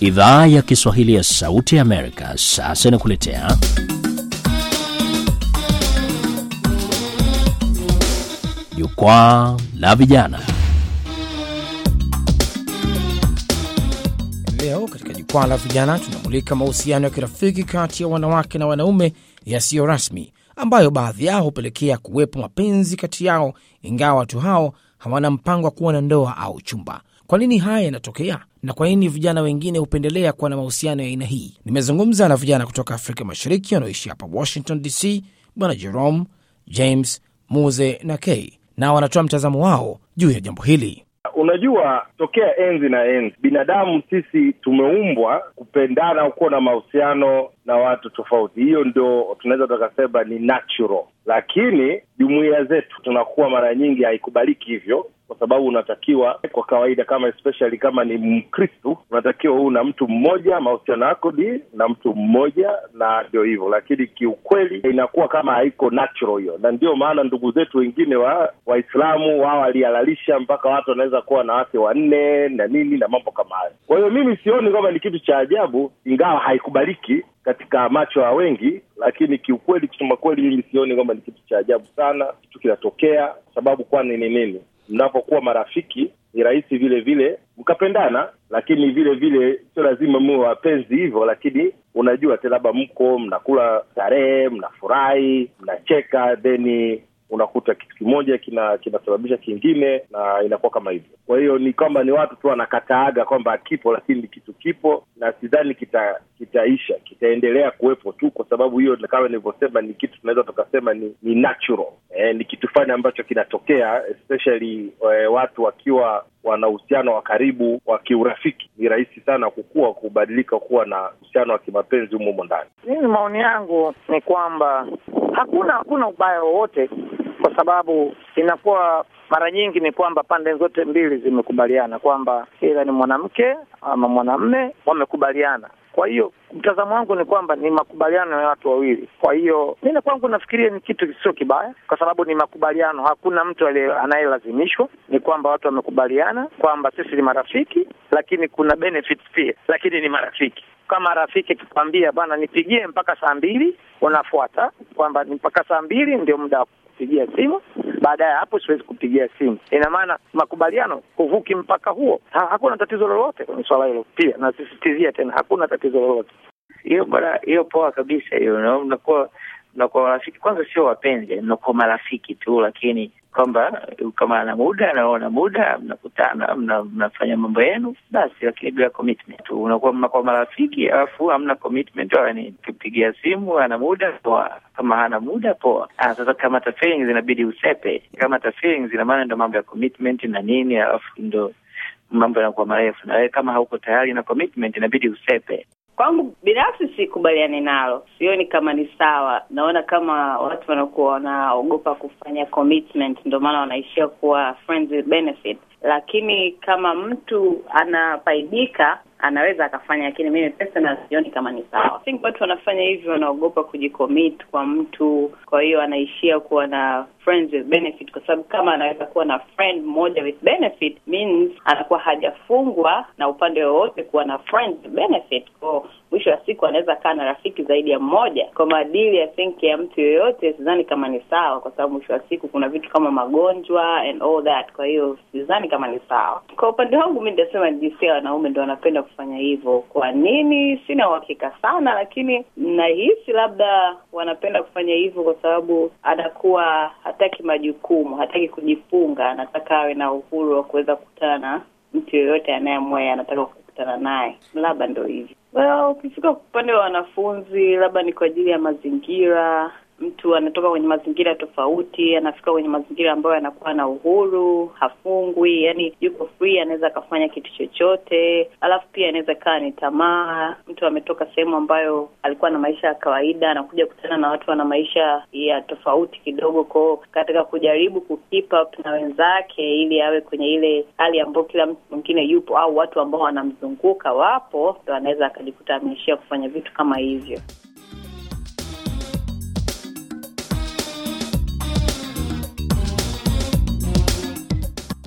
Idhaa ya Kiswahili ya Sauti ya Amerika sasa inakuletea Jukwaa la Vijana. Leo katika Jukwaa la Vijana tunamulika mahusiano ya kirafiki kati ya wanawake na wanaume yasiyo rasmi ambayo baadhi yao hupelekea kuwepo mapenzi kati yao, ingawa watu hao hawana mpango wa kuwa na ndoa au chumba. Kwa nini haya yanatokea na kwa nini vijana wengine hupendelea kuwa na mahusiano ya aina hii? Nimezungumza na vijana kutoka Afrika Mashariki wanaoishi hapa Washington DC, Bwana Jerome, James, Muze na K, na wanatoa mtazamo wao juu ya jambo hili. Unajua, tokea enzi na enzi binadamu sisi tumeumbwa kupendana au kuwa na mahusiano na watu tofauti. Hiyo ndo tunaweza tukasema ni natural, lakini jumuia zetu tunakuwa mara nyingi haikubaliki hivyo, kwa sababu unatakiwa kwa kawaida, kama especially kama ni Mkristu, unatakiwa huu na mtu mmoja, mahusiano yako ni na mtu mmoja, na ndio hivyo. Lakini kiukweli inakuwa kama haiko natural hiyo, na ndio maana ndugu zetu wengine wa Waislamu wao walihalalisha mpaka watu wanaweza kuwa na wake wanne na nini na mambo kama hayo. Kwa hiyo mimi sioni kwamba ni kitu cha ajabu, ingawa haikubaliki katika macho ya wengi, lakini kiukweli, kusema kweli, mimi sioni kwamba ni kitu cha ajabu sana. Kitu kinatokea sababu, kwani ni nini? Mnapokuwa marafiki ni rahisi vile vile mkapendana, lakini vile vile sio lazima muwe wapenzi hivyo, lakini unajua te, labda mko mnakula starehe, mnafurahi, mnacheka, theni unakuta kitu kimoja kina kinasababisha kingine na inakuwa kama hivyo. Kwa hiyo ni kwamba ni watu tu wanakataaga kwamba kipo, lakini ni kitu kipo, na sidhani kita kitaisha, kitaendelea kuwepo tu, kwa sababu hiyo kama nilivyosema, ni kitu tunaweza tukasema ni ni natural eh, ni kitu fani ambacho kinatokea especially eh, watu wakiwa wana uhusiano wa karibu wa kiurafiki, ni rahisi sana kukua kubadilika kuwa na uhusiano wa kimapenzi humo humo ndani. Mimi maoni yangu ni kwamba hakuna hakuna ubaya wowote, kwa sababu inakuwa mara nyingi ni kwamba pande zote mbili zimekubaliana kwamba ila ni mwanamke ama mwanamme wamekubaliana. Kwa hiyo mtazamo wangu ni kwamba ni makubaliano ya watu wawili. Kwa hiyo mimi kwangu nafikiria ni kitu sio kibaya, kwa sababu ni makubaliano, hakuna mtu anayelazimishwa. Ni kwamba watu wamekubaliana kwamba sisi ni marafiki, lakini kuna benefits pia, lakini ni marafiki. Kama rafiki akikwambia bwana, nipigie mpaka saa mbili, unafuata kwamba ni mpaka saa mbili ndio muda wa kupigia simu baada ya hapo siwezi kupigia simu. Ina maana makubaliano, huvuki mpaka huo, ha, hakuna tatizo lolote kwenye swala hilo. Pia nasisitizia tena, hakuna tatizo lolote hiyo. bara hiyo, poa kabisa hiyo. Mnakuwa kwa marafiki kwanza, sio wapenzi, mnakuwa marafiki tu, lakini kwamba kama ana muda anaona muda, mnakutana mna, mnafanya mambo yenu basi, lakini bila commitment. Unakuwa mnakuwa marafiki alafu hamna commitment, yani ukipigia simu ana muda poa, kama hana muda poa. Ah, sasa kama ta feelings inabidi usepe, kama ta feelings ina maana ndo mambo ya commitment na nini, alafu ndo mambo yanakuwa marefu, na wewe kama hauko tayari na commitment inabidi usepe. Kwangu binafsi sikubaliani nalo, sioni kama ni sawa. Naona kama watu wanakuwa wanaogopa kufanya commitment, ndio maana wanaishia kuwa friends with benefit. Lakini kama mtu anafaidika anaweza akafanya, lakini mimi personal sioni kama ni sawa. I think watu wanafanya hivyo, wanaogopa kujikomit kwa mtu, kwa hiyo anaishia kuwa na friends with benefit, kwa sababu kama anaweza kuwa na friend mmoja with benefit means anakuwa hajafungwa na upande wowote kuwa na friends with benefit. Kwa mwisho wa siku anaweza kaa na rafiki zaidi ya mmoja. Kwa maadili ya think ya mtu yoyote, sidhani kama ni sawa, kwa sababu mwisho wa siku kuna vitu kama magonjwa and all that. Kwa hiyo sidhani kama ni sawa. Kwa upande wangu mi nitasema jinsia ya wanaume ndo wanapenda kufanya hivyo. Kwa nini? Sina uhakika sana, lakini nahisi labda wanapenda kufanya hivyo kwa sababu anakuwa hataki majukumu, hataki kujifunga, anataka awe na uhuru wa kuweza kukutana na mtu yoyote anayemwea anataka kukutana naye, labda ndo hivyo. Well, ukifika upande wa wanafunzi, labda ni kwa ajili ya mazingira mtu anatoka kwenye mazingira tofauti, anafika kwenye mazingira ambayo anakuwa na uhuru, hafungwi, yani yuko free, anaweza akafanya kitu chochote. Alafu pia anaweza kaa ni tamaa, mtu ametoka sehemu ambayo alikuwa na maisha ya kawaida, anakuja kutana na watu wana maisha ya tofauti kidogo, kwao katika kujaribu ku keep up na wenzake, ili awe kwenye ile hali ambayo kila mtu mwingine yupo, au watu ambao wanamzunguka wapo, ndo anaweza akajikuta ameishia kufanya vitu kama hivyo.